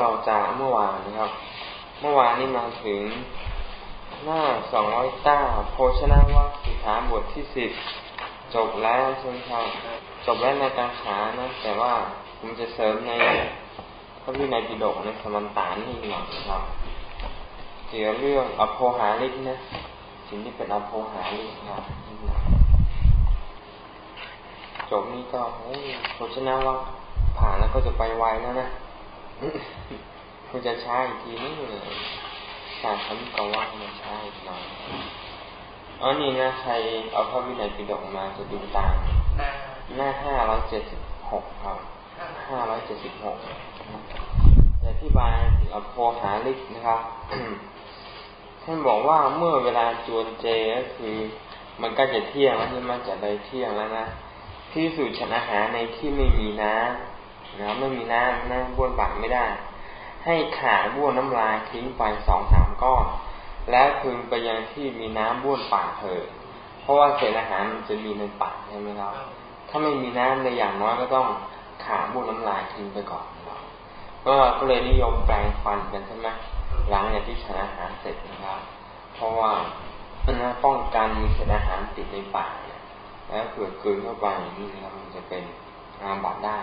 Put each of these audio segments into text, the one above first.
ต่อจากเมื่อวานนะครับ เมื่อวานนี้มาถึงหน้าสองร้อยเก้าโภชนาวัตสิขาบทที่สิบจบแล้วใช่ไหมครับจบแล้วในการขานะ แต่ว่าผมจะเสริมในพระพินัยปิฎกในสมันตานี่หน่อยครับเกี่ยวเรื่องอโภหาลิกนะสิ่งที่เป็นอโภหาลิกครับจบนี้ก็โอ้โภชนาวัตผ่านแล้วก็จะไปไวแล้วนะ คุณจะใช้อีกทีนึงเลยสารคำกว่ามาใช้หน่อยอ๋อนี่นะใครเอาพระวินัยปิฎกมาจะดูตามหน้าห้าร้อยเจ็ดสิบหกครับห้าร้อยเจ็ดสิบหกอธิบายอโภหาลิกนะครับท่านบอกว่าเมื่อเวลาจวนเจก็คือ มันก็จะเที่ยงแล้วที่มันจะได้เที่ยงแล้วนะที่สูดฉันอาหารในที่ไม่มีน้ำ นะไม่มีน้ำนะบ้วนปากไม่ได้ ให้ขาบ้วนน้ำลายทิ้งไปสองสามก้อนแล้วพึงไปยังที่มีน้ำบ้วนปากเถิดเพราะว่าเศษอาหารมันจะมีในปากใช่ไหมครับถ้าไม่มีน้ำในอย่างน้อยก็ต้องขาบ้วนน้ำลายทิ้งไปก่อนก็ก็เลยนิยมแปลงฟันกันใช่ไหมหลังจากที่ฉันอาหารเสร็จนะครับ เพราะว่ามันป้องกันมีเศษอาหารติดในปากแล้วเกิดกืนเข้าไปนี่นะครับมันจะเป็นอาบัตได้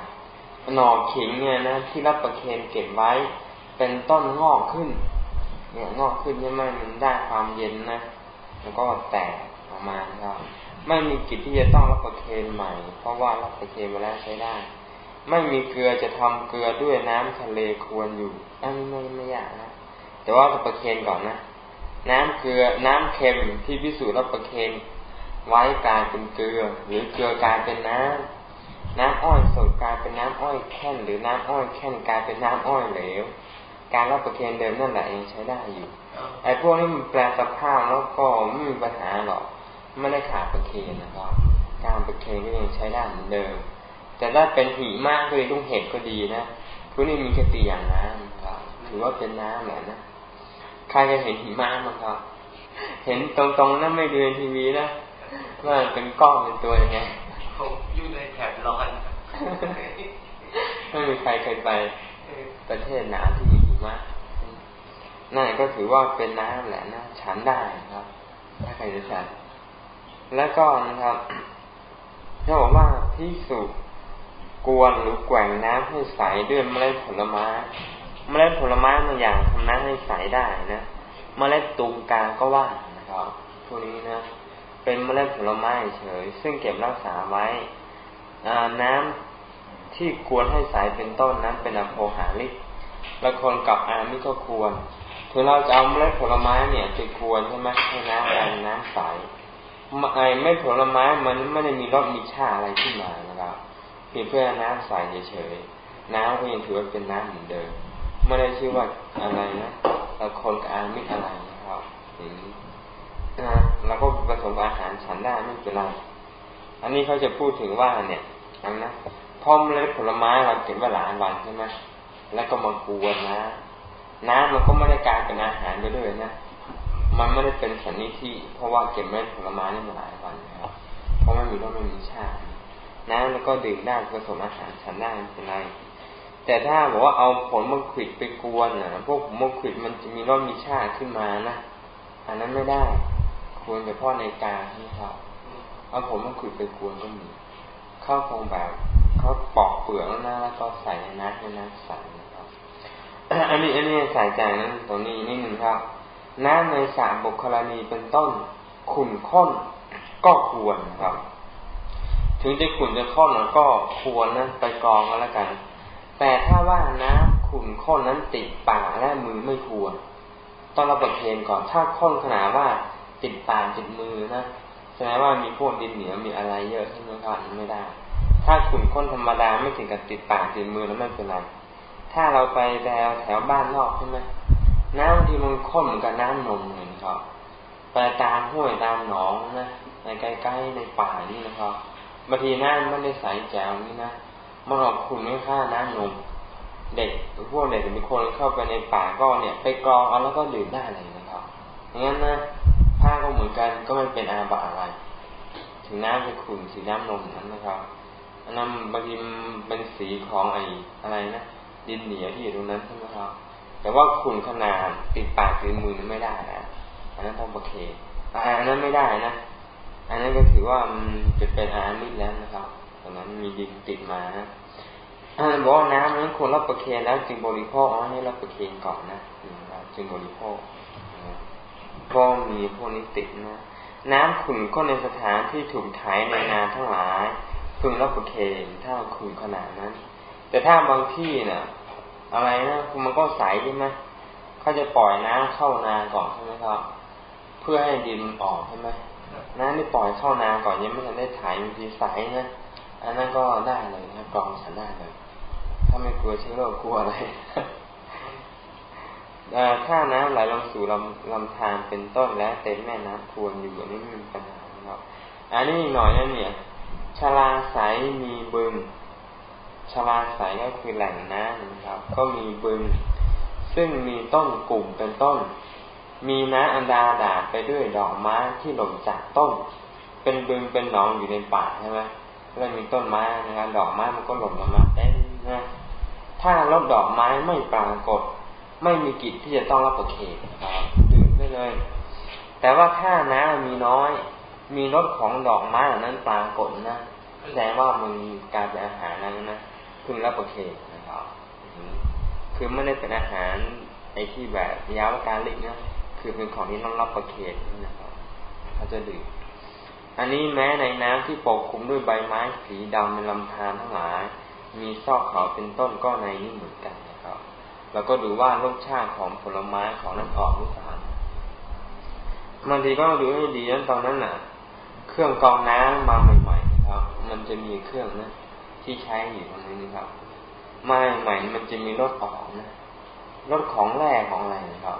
หน่อขิงเนี่ยนะที่รับประเคนเก็บไว้ เป็นต้นงอกขึ้น เนี่ยงอกขึ้นใช่ไหมมันได้ความเย็นนะแล้วก็แตกออกมาครับไม่มีกิจที่จะต้องรับประเคนใหม่ เพราะว่ารับประเคนมาแล้วใช้ได้ ไม่มีเกลือจะทำเกลือด้วยน้ำทะเลควรอยู่อันนี้ไม่ไม่ยากนะแต่ว่ารับประเคนก่อนนะน้ำเกลือน้ำเค็มที่พิสูจน์รับประเคนไว้กลายเป็นเกลือ หรือเกลือกลายเป็นน้ำ น้ำอ้อยสดกลายเป็นน้ำอ้อยแค่นหรือน้ำอ้อยแค่นกลายเป็นน้ำอ้อยเหลว การรับประเคนเดิมนั่นแหละยังใช้ได้อยู่ไอ้พวกนี้มันแปลสภาพแล้วก็ไม่มีปัญหาหรอกไม่ได้ขาดประเคนนะครับ การประเคนก็ยังใช้ได้เหมือนเดิม แต่ถ้าเป็นหิมากเลยต้องเห็ดก็ดีนะพวกนี้มีแค่ตีอย่างน้ำครับถือว่าเป็นน้ำแหละนะใครจะเห็นหิมะมั้งครับ เห็นตรงๆนั้นไม่ดูในทีวีนะว่าเป็นก้อนเป็นตัวยังไง ผมอยู่ในแถบร้อน ไม่มีใครเคยไปประเทศหนาวที่มีหิมะนั่นก็ถือว่าเป็นน้ำแหละนะฉันได้ครับ ถ้าใครจะฉัน แล้วก็นะครับเขาบอกว่าที่สุกวนหรือแกว่งน้ำให้ใสด้วยเมล็ดผลไม้เมล็ดผลไม้บางอย่างทำน้ำให้ใสได้นะเมล็ดตุงกาก็ว่านะครับพวกนี้นะ เป็นเมล็ดผลไม้เฉย ซึ่งเก็บรักษาไว้น้ำที่ควรให้ใสเป็นต้นนั้นเป็นอโภหาลิกละคนกับอามิก็ควรถึงเราจะเอาเมล็ดผลไม้เนี่ยไปควรใช่ไหมให้น้ำกันน้ำใสไอ้เม็ดผลไม้มันไม่ได้มีรสมีชาอะไรขึ้นมานะครับเพียงเพื่อน้ำใสเฉยๆน้ำก็ยังถือว่าเป็นน้ำเหมือนเดิมไม่ได้ชื่อว่าอะไรนะละคนกับอามิอะไรนะครับอย่างนี้นะ เราก็ผสมอาหารฉันได้ไม่เป็นไรอันนี้เขาจะพูดถึงว่าเนี่ยอันนะพอมเล็ดผลไม้เราเก็บไว้หลายวันใช่ไหมแล้วก็มากวนนะน้ำมันก็ไม่ได้กลายเป็นอาหารไปด้วยนะมันไม่ได้เป็นสันนิธิเพราะว่าเก็บเม็ดผลไม้นี่มาหลายวันนะครับเพราะไม่มีรสไม่มีชาติน้ำแล้วก็ดื่มได้ผสมอาหารฉันได้ไม่เป็นไรแต่ถ้าบอกว่าเอาผลมะขิดไปกวนนะพวกมะขิดมันจะมีรสมีชาติขึ้นมานะอันนั้นไม่ได้ ควรเฉพาะในกาใช่ไหมครับเอาผมมาขุดไปกวนก็มีเข้าคงแบบเขาปอกเปลือกแล้วนะแล้วก็ใส่ในน้ำในน้ำใส่นะครับอันนี้อันนี้ใส่ใจนั้นตรงนี้นิดหนึ่งครับ น้ำในสระบุคลานีเป็นต้นขุ่นข้นก็ควรครับ ถึงจะขุ่นจะข้นก็ควรนะไปกองก็แล้วกัน แต่ถ้าว่าน้ำขุ่นข้นนั้นติดปากและมือไม่ควร ต้องรับประเคนก่อนถ้าข้นขนาดว่า ติดปากติดมือนะแสดงว่ามีพวกดินเหนียวมีอะไรเยอะใช่ไหมครับไม่ได้ ถ้าขุนข้นธรรมดาไม่ถึงกับติดปากติดมือแล้วไม่เป็นไร ถ้าเราไปแถวแถวบ้านนอกใช่ไหมน้ำที่มันข้นเหมือนกับน้ำนมเลยนะครับไปตามห้วยตามหนองนะในใกล้ๆในป่านี่นะครับบางทีน้ำไม่ได้ใสแจ๋วนี่นะมันออกขุ่นไม่ค่าน้ำนม เด็กพวกเด็กมีคนเข้าไปในป่าก็เนี่ย ไปกรองเอาแล้วก็ดื่มได้เลยนะครับอย่างนั้นนะ ผ้าก็เหมือนกันก็ไม่เป็นอาบะอะไร ถึงน้ำเป็นขุ่นสีน้ำนมนั้นนะครับอันนั้นบางทีเป็นสีของไอ้อะไรนะดินเหนียวที่อยู่ตรงนั้นใช่ไหมครับ แต่ว่าขุ่นขนาดติดปากติดมือไม่ได้นะอันนั้นต้องประเคนอันนั้นไม่ได้นะ อันนั้นก็ถือว่ามันจะเป็นอามิตแล้วนะครับตอนนั้นมีดินติดมานะบอกว่าน้ำนั้นควรรับประเคนแล้วจึงบริโภคเอาให้รับประเคนก่อนนะจึงบริโภค ก็มีพวกนี้ติดนะ น้ำขุ่นก็ในสถานที่ถูกไถในนาทั้งหลายพึงรับประเคนถ้าขุ่นขนาดนั้น แต่ถ้าบางที่เนี่ยอะไรนะมันก็ใสใช่ไหมเขาจะปล่อยน้ำเข้านาก่อนใช่ไหมครับ เพื่อให้ดินออกใช่ไหมน้ำที่ปล่อยเข้านาก่อนยังไม่ทันได้ถ่ายมันทีใสนะอันนั้นก็ได้เลยนะกรองฉันได้เลย ถ้าไม่กลัวเชื้อโรคกลัวอะไร ถ้าน้ำไหลลงสู่ลำลำธารเป็นต้นและเต็มแม่น้ำทวนอยู่นี่มีปัญหาครับอันนี้หน่อยนะเนี่ยชลาใสมีบึงชลาใสก็คือแหล่งน้ำนะครับ ก็มีบึง ซึ่งมีต้นกลุ่มเป็นต้น มีน้ำอันดาดาไปด้วยดอกไม้ที่หล่นจากต้น เป็นบึงเป็นหนองอยู่ในป่าใช่ไหมแล้วมีต้นไม้นะครับดอกไม้มันก็หล่นลงมาเต็มนะถ้ารดดอกไม้ไม่ปรากฏ ไม่มีกิจที่จะต้องรับประเคนะครับดื่มได้เลย แต่ว่าถ้าน้ำมีน้อย มีรสของดอกไม้นั้นปรากฏนะแสดงว่ามันการเป็นอาหารนั้นนะพึงรับประเคนนะครับคือไม่ได้เป็นอาหารไอที่แบบยาวการลิกนะคือเป็นของที่ต้องรับประเคนนะครับเขาจะดื่มอันนี้แม้ในน้ำที่ปกคลุมด้วยใบไม้สีดำในลำธารทั้งหลาย มีซอกเขาเป็นต้นก็ในนี้เหมือนกัน เราก็ดูว่ารสชาติของผลไม้ของนั้นออกหรือเปล่าบางทีก็ดูให้ดีนั้นตอนนั้นน่ะ เครื่องกรองน้ำมาใหม่ๆนะครับ มันจะมีเครื่องนะที่ใช้อยู่ตรงนี้นะครับมาใหม่มันจะมีรสออกนะรสของแร่ของอะไรนะครับ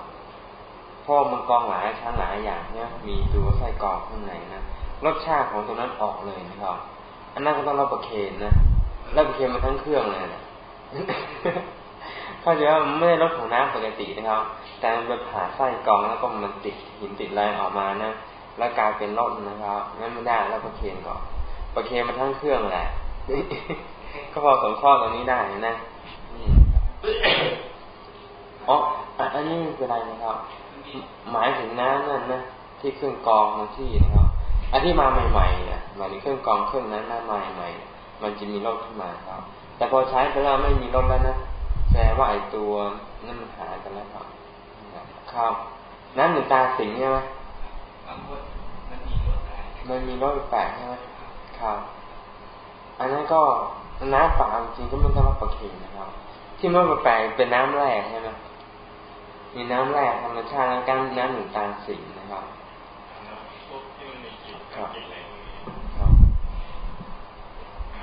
เพราะมันกรองหลายชั้นหลายอย่างเนี่ยมีตัวไส้กรองข้างในนะรสชาติของตัวนั้นออกเลยนะครับ อันนั้นก็ต้องรับประเคนนะรับประเคนมาทั้งเครื่องเลยนะ เข้าใจว่าไม่ได้รสของน้ำปกตินะครับ แต่มันไปผ่าไส้กองแล้วก็มันติดหินติดอะไรออกมานะ แล้วกลายเป็นรสนะครับงั้นไม่ได้รับประเคนก่อนประเคนมาทั้งเครื่องแหละ ก็พอสมข้อตรงนี้ได้นะอ๋ออันนี้เป็นอะไรนะครับ หมายถึงน้ำนั่นนะที่เครื่องกรองบางที่นะครับ อันที่มาใหม่ๆเนี่ยหมายถึงเครื่องกรองเครื่องนั้นหน้าใหม่ใหม่มันจะมีรถขึ้นมาครับ แต่พอใช้ไปแล้วไม่มีรถแล้วนะ แสดงว่าไอตัวนั่นมันหายไปแล้วครับครับนั้นหนึ่งตาสิงใช่ไหมมันมีรถแปลกใช่ไหมครับ อันนั้นก็น้ำเปล่าจริงก็มันต้องรับประเคนนะครับ ที่มันแปลกเป็นน้ำแร่ใช่ไหมมีน้ำแร่ธรรมชาติแล้วกันน้ำหนึ่งตาสิงนะครับครับ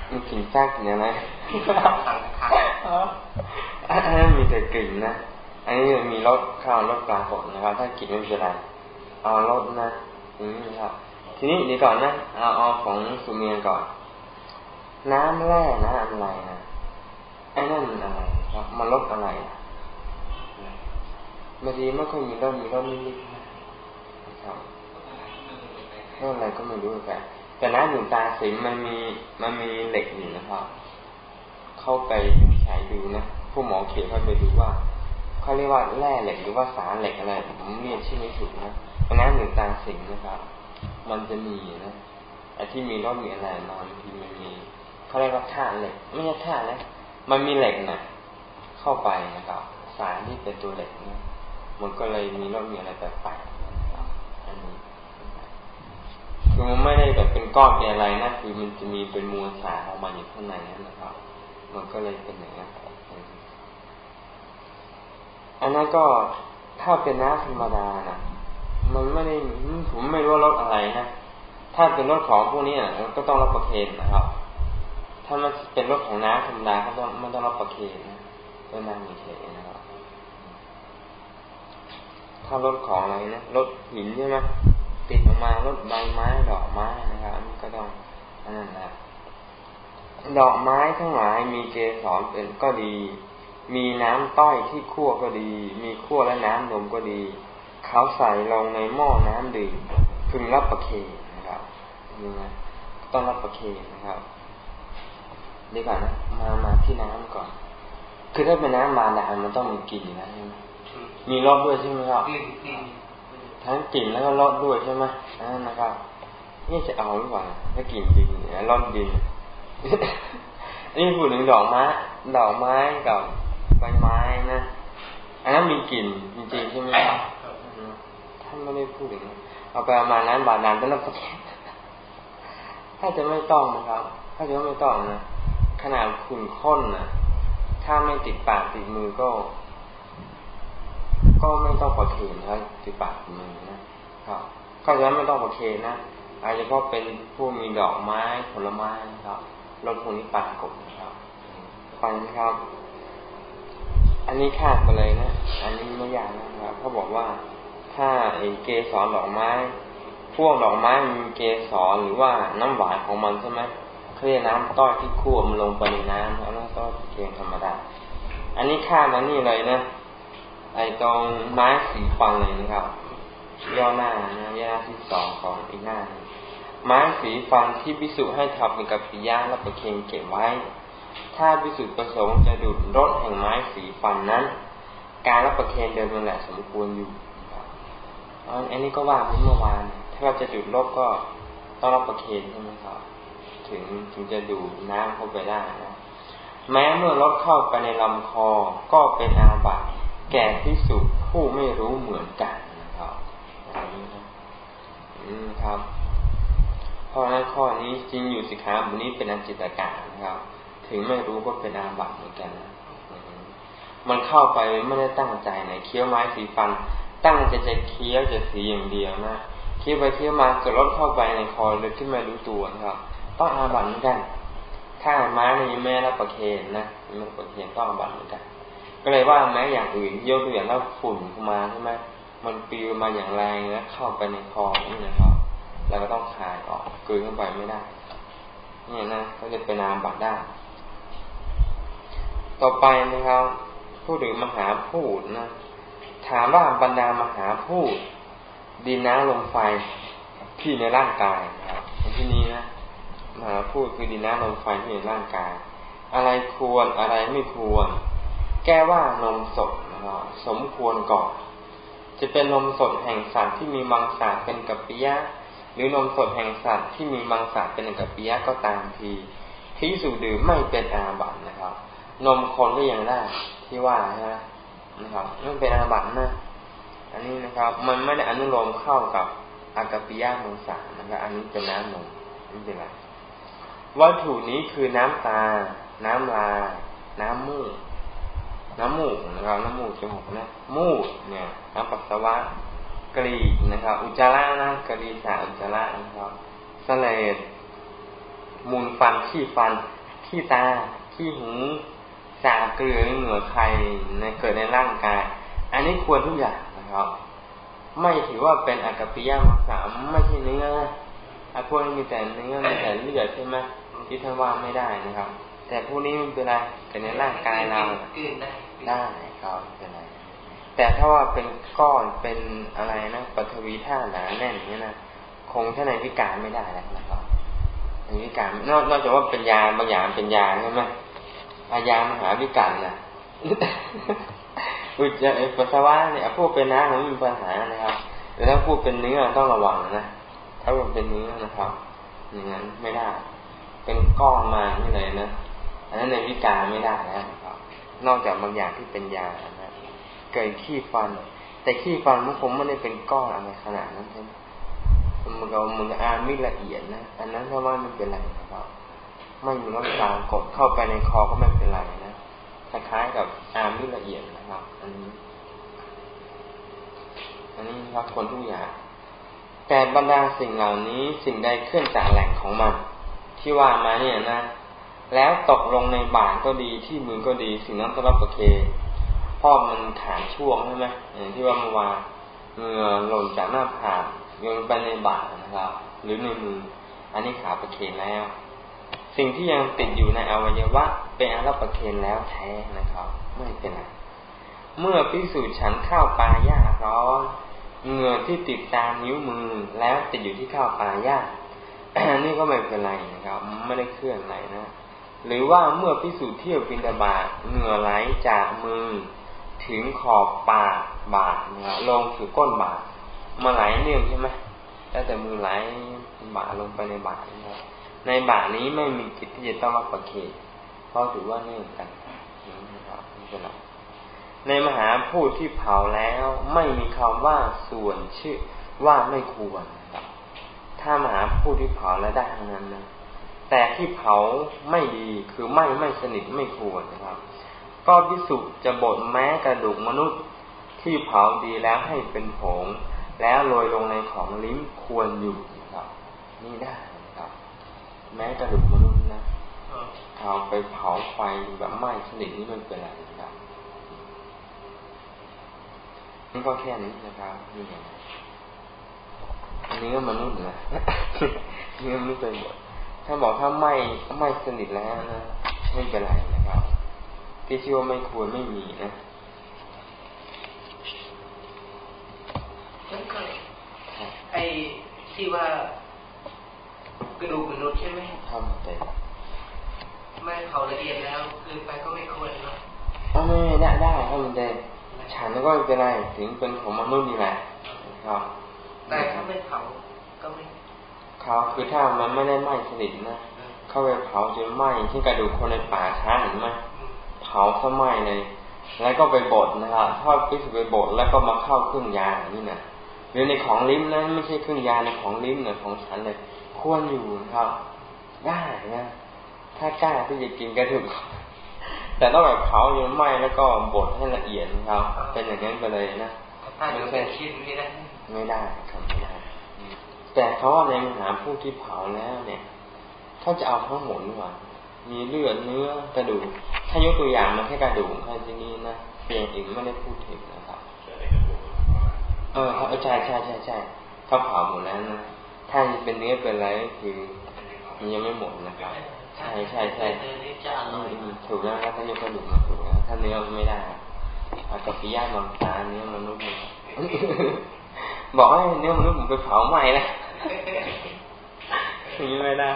มีกลิ่นแทรกอย่างไร อันนั้นมีแต่กลิ่นนะอันนี้มีรสข้าวรสปลาสดนะครับ ถ้ากลิ่นไม่เป็นไรเอารสนะอย่างนี้ครับ ทีนี้ดีก่อนนะเอาเอาของสุเมียก่อน น้ำแร่นะอะไรนะไอ้นั่นอะไรครับมันรสอะไรบางทีไม่ค่อยมีรสมีรสนิดๆนะครับเท่าอะไรก็ไม่รู้แต่แต่น้ำหนุนตาสิงมันมีมันมีเหล็กอยู่นะครับ เข้าไปใช้ดูนะ ผู้หมอเขียนเข้าไปดูว่าเขาเรียกว่าแร่เหล็กหรือว่าสารเหล็กอะไรผมเรียกชื่อไม่ถูกนะน้ำหนุนตาสิงนะครับ มันจะมีนะไอ้ที่มีรถมีอะไรนอนที่มันมีเขาเรียกว่าธาตุเหล็ก ไม่ใช่ธาตุนะมันมีเหล็กนะเข้าไปนะครับ สารที่เป็นตัวเหล็กเนี่ยมันก็เลยมีรถมีอะไรแปลกคือมันไม่ได้แบบเป็นก้อนเป็นอะไรนะคือมันจะมีเป็นมวลสารออกมาอยู่ข้างในนั่นนะครับ มันก็เลยเป็นอย่างนั้น อันนั้นก็ถ้าเป็นน้ำธรรมดานะมันไม่ได้ผมไม่รู้ว่ารสอะไรนะถ้าเป็นรสของพวกนี้ก็ต้องรับประเคนนะครับ ถ้ามันเป็นรสของน้ำธรรมดาก็ต้องมันต้องรับประเคนนะเป็นน้ำมีเฉยนะครับ ถ้ารสของอะไรนะรสหินใช่ไหมติดออกมารถใบไม้ดอกไม้นะครับมันก็ต้องนั่นแหละดอกไม้ทั้งหลายมีเกสรเป็นก็ดี มีน้ำต้อยที่คั่วก็ดี มีคั่วและน้ำนมก็ดี เขาใส่ลงในหม้อน้ำดื่มพึงรับประเคนนะครับนี่นะต้องรับประเคนนะครับดีกว่านะมามาที่น้ำก่อนถคือถ้าเป็นน้ำบาดาลมันต้องมีกลิ่นนะใช่ไหมมีรสด้วยใช่ไหมครับทั้งกลิ่นแล้วก็รสด้วยใช่ไหมอ่านะครับนี่จะเอาหรือเปล่าถ้ากลิ่นดินรสดินนี่พูดถึงดอกไม้ ดอกไม้กับ ใบไม้นะอันนั้นมีกลิ่นจริงๆใช่ไหมครับท่านไม่ได้พูดถึงเอาไปประมาณนั้นบาดาลเป็นรประเทศถ้าจะไม่ต้องนะครับ ถ้าจะไม่ต้องนะขนาดขุ่นข้นนะถ้าไม่ติดปากติดมือก็ ก็ไม่ต้องประเคนครับติดปากติดมือนะครับก็จะไม่ต้องประเคนนะอาจจะก็เป็นผู้มีดอกไม้ผลไม้นะครับรถพวกนี้ปากกบนะครับไปนะครับ อันนี้คาดไปเลยนะ อันนี้ไม่ยากนะครับเขาบอกว่าถ้าไอ้เกสรดอกไม้ พวกดอกไม้มีเกสรหรือว่าน้ำหวานของมันใช่ไหมเคลียน้ำต้อยที่คั่วมันลงไปในน้ำแล้วน้ำต้อยเกงธรรมดา อันนี้คาดมานี่เลยนะ ไอ้ตรงไม้สีฟันเลยนะครับ ย่อหน้านะย่อหน้าที่สองของอีกหน้า ไม้สีฟันที่พิสุให้ทำเป็นกับปิยาและประเคนเก็บไว้ ถ้าพิสุประสงค์จะดูดรสแห่งไม้สีฟันนั้น การรับประเคนเดิมนั่นแหละสมควรอยู่อันนี้ก็ว่าเมื่อวาน ถ้าเราจะดูดรสก็ต้องรับประเคนใช่ไหมครับ ถึงถึงจะดูดน้ำเข้าไปได้นะ แม้เมื่อรถเข้าไปในลำคอก็เป็นอาบัติแก่ที่สุผู้ไม่รู้เหมือนกันนะครับนี้นะอืมครับเพราะนั้นข้อนี้จริงอยู่สิครับวันนี้เป็นอันจิตการนะครับ ถึงไม่รู้ก็เป็นอาบัติเหมือนกันนะมันเข้าไปไม่ได้ตั้งใจไหนเคี้ยวไม้สีฟัน ตั้งใจจะเคี้ยวจะสีอย่างเดียวนะเคี้ยวไปเคี้ยวมาเกิดรถเข้าไปในคอเลยขึ้นมารู้ตัวนะครับต้องอาบัตเหมือนกันถ้าม้านี่แม่รับประเคนนะไม่รับประเคนต้องอาบัตเหมือนกัน ก็เลยว่าแม้อย่างอื่นยกตัวอย่างแล้วฝุ่นเข้ามาใช่ไหมมันปิวมาอย่างแรงแล้วเข้าไปในคอนี่นะครับเราก็ต้องคายออกกลืนเข้าไปไม่ได้นี่นะก็จะเป็นอาบัตได้ ต่อไปนะครับพูดถึงมหาพูดนะ ถามว่าบรรดามหาพูดดินน้ำลมไฟที่ในร่างกายนะครับที่นี้นะมหาพูดคือดินน้ำลมไฟที่ในร่างกาย อะไรควรอะไรไม่ควร แก้ว่านมสดนะครับสมควรก่อน จะเป็นนมสดแห่งสัตว์ที่มีมังสาเป็นกัปปิยะหรือนมสดแห่งสัตว์ที่มีมังสาเป็นกัปปิยะก็ตามทีที่สูดื่มไม่เป็นอาบัตินะครับ นมคนก็ยังได้ที่ว่าใช่ไหมนะครับไม่เป็นอาบัตินะอันนี้นะครับ มันไม่ได้อนุโลมเข้ากับอากาปิยะมังสานะครับอันนี้เป็นน้ำนมไม่เป็นไรวัตถุนี้คือน้ำตา น้ำลา น้ำมูกน้ำมูกนะครับน้ำมูกจมูกนะมูกเนี่ยน้ำปัสสาวะกรีดนะครับ อุจจาระนะกรีสาอุจจาระนะครับสเลดมูลฟันขี้ฟันขี้ตาขี้หู สาเกลือเหงื่อใครในเกิดในร่างกาย อันนี้ควรทุกอย่างนะครับ ไม่ถือว่าเป็นอากาปิยามังสามไม่ใช่เนื้อไอ้พวกนี้มีแต่เนื้อมีแต่เลือดใช่ไหมที่ท่านว่าไม่ได้นะครับ แต่พวกนี้มันเป็นอะไรแต่ในร่างกายเราได้ครับเป็นไรแต่ถ้าว่าเป็นก้อนเป็นอะไรนะปฐวีธาตุหนาแน่นอย่างนี้นะคงท่านในวิการไม่ได้แล้วนะครับในวิการนอกนอกจากว่าเป็นยาบางอย่างเป็นยาใช่ไหม อายามหาวิการนะอุจจาระปัสสาวะเนี่ยพวกเป็นน้ำมันมีปัญหานะครับแต่ถ้าพูดเป็นเนื้อต้องระวังนะถ้ามันเป็นเนื้อนะครับ อย่างนั้นไม่ได้ เป็นก้อนมาที่เลยนะอันนั้นในวิการไม่ได้นะครับ นอกจากบางอย่างที่เป็นยานะเกิดขี้ฟัน แต่ขี้ฟันมันคงไม่ได้เป็นก้อนอะไรขนาดนั้นใช่ไหมมันก็มันอามิละเอียดนะอันนั้นถ้าว่าไม่เป็นอะไรนะครับ ไม่มีรสชากดเข้าไปในคอก็ไม่เป็นไรนะคล้ายๆกับอามิละเอียดนะครับ อันนี้ อันนี้รับคนทุกอย่าง แต่บรรดาสิ่งเหล่านี้สิ่งใดเคลื่อนจากแหล่งของมัน ที่ว่ามาเนี่ยนะ แล้วตกลงในบาทก็ดีที่มือก็ดี สิ่งนั้นก็รับประเคนพ่อมันขานช่วงใช่ไหมอย่างที่ว่าเมื่อวานเงื่อหล่นจากหน้าผากโยนไปในบาทนะครับ หรือในมือ อันนี้ขาประเคนแล้ว สิ่งที่ยังติดอยู่ในอวัยวะเป็นอารัประเคนแล้วแท้นะครับ ไม่เป็นไรเมื่อพิสูจน์ฉันข้าวปลาย่าร้อนเหงื่อที่ติดตามนิ้วมือแล้วติดอยู่ที่ข้าวปลาย่านี่ก็ไม่เป็นไรนะครับ ไม่ได้เคลื่อนอะไรนะ หรือว่าเมื่อพิสูจน์เที่ยวบินตาบาเหงื่อไหลจากมือ ถึงขอบปากบาทนะลงสู่ก้นบาทมาไหลเนื่องใช่ไหมแล้วแต่มือไหลบาลงไปในบาทนะ ในบาทนี้ไม่มีกิจที่จะต้องรับประเคนเพราะถือว่าเนื่องกันนะครับนี่เป็นหลักในมหาพูดที่เผาแล้วไม่มีคำว่าส่วนชื่อว่าไม่ควรครับถ้ามหาพูดที่เผาแล้วได้ทั้งนั้นนะแต่ที่เผาไม่ดีคือไม่ไม่สนิทไม่ควรนะครับ ก็พิสุจะบดแม้กระดูกมนุษย์ที่เผาดีแล้วให้เป็นผง แล้วโรยลงในของลิ้มควรอยู่นะครับ นี่ได้ แม้กระดูกมนุษย์นะเอาไปเผาไฟแบบไหม้สนิทนี่มันเป็นอะไรนะครับนี่ก็แค่นี้นะครับนี่อันนี้ก็มนุษย์นะนี่ก็ไม่เป็นหมดถ้าบอกถ้าไม่ไม่สนิทแล้วนะไม่เป็นไรนะครับ ที่ชื่อว่าไม่ควรไม่มีนะนั่นก็ไอ้ที่ว่า กระดูกมนุษย์ใช่ไหมทำแต่ไม่เขาละเอียดแล้วคือไปก็ไม่ควรเนาะอ๋อไม่ได้ได้ถ้ามันเด่นฉันก็ไม่เป็นไรถึงเป็นของมนุษย์นี่แหละครับ แต่ถ้าไม่เผาก็ไม่เขาคือถ้ามันไม่ได้ไหม้สนิทนะเข้าไปเผาจนไหม้ที่กระดูกคนในป่าช้าเห็นไหมเผาซะไหม้เลย แล้วก็ไปบดนะครับทอดพิษไปบดแล้วก็มาเข้าเครื่องยาอย่างนี้นะหรือในของลิ้มนั้นไม่ใช่เครื่องยาในของลิ้มเนี่ยของฉันเลย ควรอยู่นะครับ ได้นะ ถ้ากล้าที่จะกินกระดูกแต่ต้องแบบเผาจนไหม้แล้วก็บดให้ละเอียดนะครับ เป็นอย่างนั้นไปเลยนะไม่ใช่คิดไม่ได้ไม่ได้ครับไม่ได้ แต่เขาว่าในมหาผู้ที่เผาแล้วเนี่ยเขาจะเอาทั้งหมดว่ามีเลือดเนื้อกระดูก ถ้ายกตัวอย่างมาแค่กระดูกแค่ที่นี้นะเปลี่ยนอื่นไม่ได้พูดถึงนะครับ เออเขาใช่ใช่ใช่ใช่เขาเผาหมดแล้วนะ ถ้าเป็นเนื้อเป็นอะไรคือมันยังไม่หมดนะครับ ใช่ใช่ใช่ถูกแล้วถ้ายกกระดูกมาถูกแล้วถ้าเนื้อไม่ได้อากับปิยาบางตาเนื้อมนุษย์บอกให้เนื้อมนุษย์ผมไปเผาใหม่แล้วอย่างนี้ไม่ได้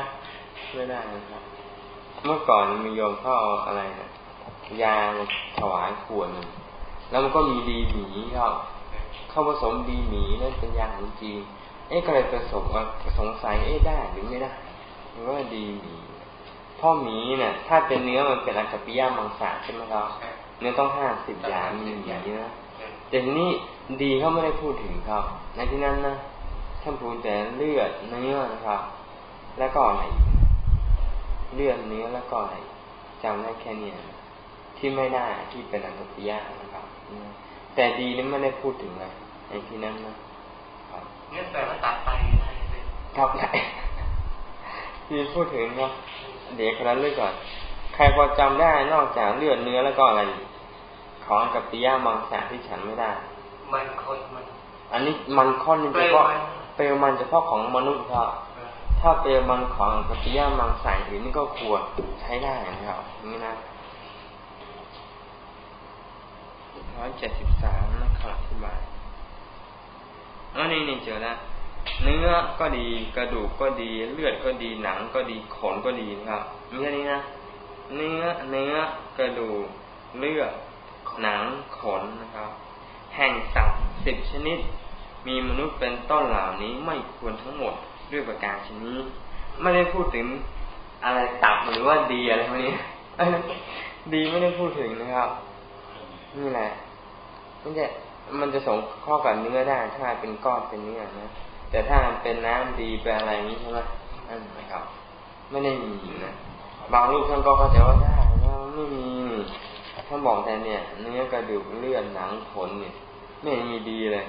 ไม่ได้นะครับ เมื่อก่อนมีโยมเข้าอะไรนะยาถวายขวดหนึ่งแล้วมันก็มีดีหมีเข้าเข้าผสมดีหมีนั่นเป็นยาของจีน เอ๊ะก็เลยประสบสงสัยเอ๊ะได้หรือไม่ได้หรือว่าดีหมีพ่อหมีเนี่ยถ้าเป็นเนื้อมันเป็นอักปิยามังสาใช่ไหมครับเนื้อต้องห้าสิบยามีอย่างนี้นะแต่ทีนี้ดีเขาไม่ได้พูดถึงครับ ในที่นั้นนะท่านพูดแต่เลือดเนื้อนะครับ แล้วก็อะไรเลือดเนื้อแล้วก็อะไรจำได้แค่นี้ที่ไม่ได้ที่เป็นอันตริยานะครับแต่ดีนี่ไม่ได้พูดถึงเลยในที่นั้นนะครับ งั้นแปลว่าตัดไปได้ครับที่พูดถึงเนาะเดี๋ยวคนนั้นเลือกก่อน ใครพอจำได้นอกจากเลือดเนื้อแล้วก็อะไร ของกับปิยามังสาที่ฉันไม่ได้ มันคนมัน อันนี้มันค่อนเฉพาะเปลวมันเฉพาะของมนุษย์ครับถ้าเปลวมันของกัปิยามังสายอื่นนี่ก็ควรใช้ได้นะครับนี่นะร้อยเจ็ดสิบสามนะครับอธิบาย อันนี้นี่เจอแล้วเนื้อก็ดีกระดูกก็ดีเลือดก็ดีหนังก็ดีขนก็ดีนะครับมีแค่นี้นะเนื้อเนื้อกระดูกเลือดหนังขนนะครับ แห่งสัตว์สิบชนิด มีมนุษย์เป็นต้นเหล่านี้ไม่ควรทั้งหมดด้วยประการชนี้ ไม่ได้พูดถึงอะไรตับหรือว่าดีอะไรพวกนี้ดีไม่ได้พูดถึงนะครับ นี่แหละมันจะ มันจะส่งข้อกับเนื้อได้ ถ้าเป็นก้อนเป็นเนื้อนะแต่ถ้าเป็นน้ำดีเป็นอะไรนี้ใช่ไหมนั่นนะครับ ไม่ได้มีนะบางรูปท่านก็เข้าใจว่าได้ไม่มีท่านบอกแต่เนี่ย เนื้อกระดูกเลือดหนังขนเนี่ยไม่มีดีเลย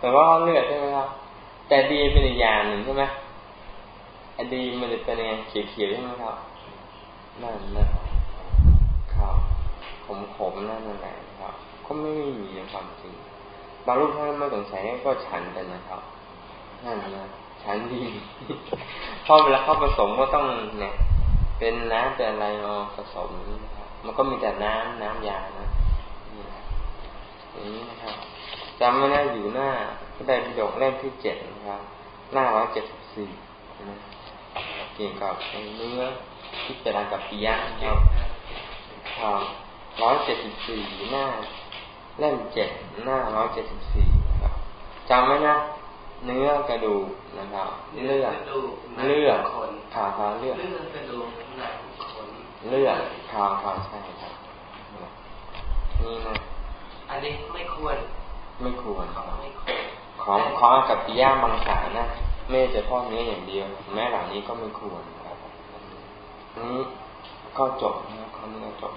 แต่ว่าเลือดใช่ไหมครับ แต่ดีเป็นอีกอย่างหนึ่งใช่ไหมอดีมันจะเป็นยังไงเขียวๆใช่ไหมครับนั่นนะครับ ขมๆนั่นแหละครับ ก็ไม่มีความจริง บางรูปท่านไม่สงสัยก็ฉันกันนะครับนั่นนะฉันดีพอเวลาเข้าผสมก็ต้องเนี่ย เป็นน้ำเป็นอะไรมาผสมมันก็มีแต่น้ำน้ำยานะอย่างนี้นะครับจำไม่ได้อยู่หน้าก็ได้ประโยคเล่มที่เจ็ดนะครับ หน้าร้อยเจ็ดสิบสี่นะเกี่ยวกับเนื้อที่เป็นอากับปิยะครับครับ ร้อยเจ็ดสิบสี่หน้าเล่มเจ็ดหน้าร้อยเจ็ดสิบสี่ครับจำไว้นะ เนื้อกระดูกนะครับเลือดเลือดขาขาเลือดเลือดกระดูกหนังขนเลือดขาขาใช่ครับนี่นะอันนี้ไม่ควร ไม่ควรของของกับปิยาบางสายนะไม่จะพ่อเนื้ออย่างเดียว แม้เหล่านี้ก็ไม่ควรครับนี้ก็จบนะข้อนี้ก็จบ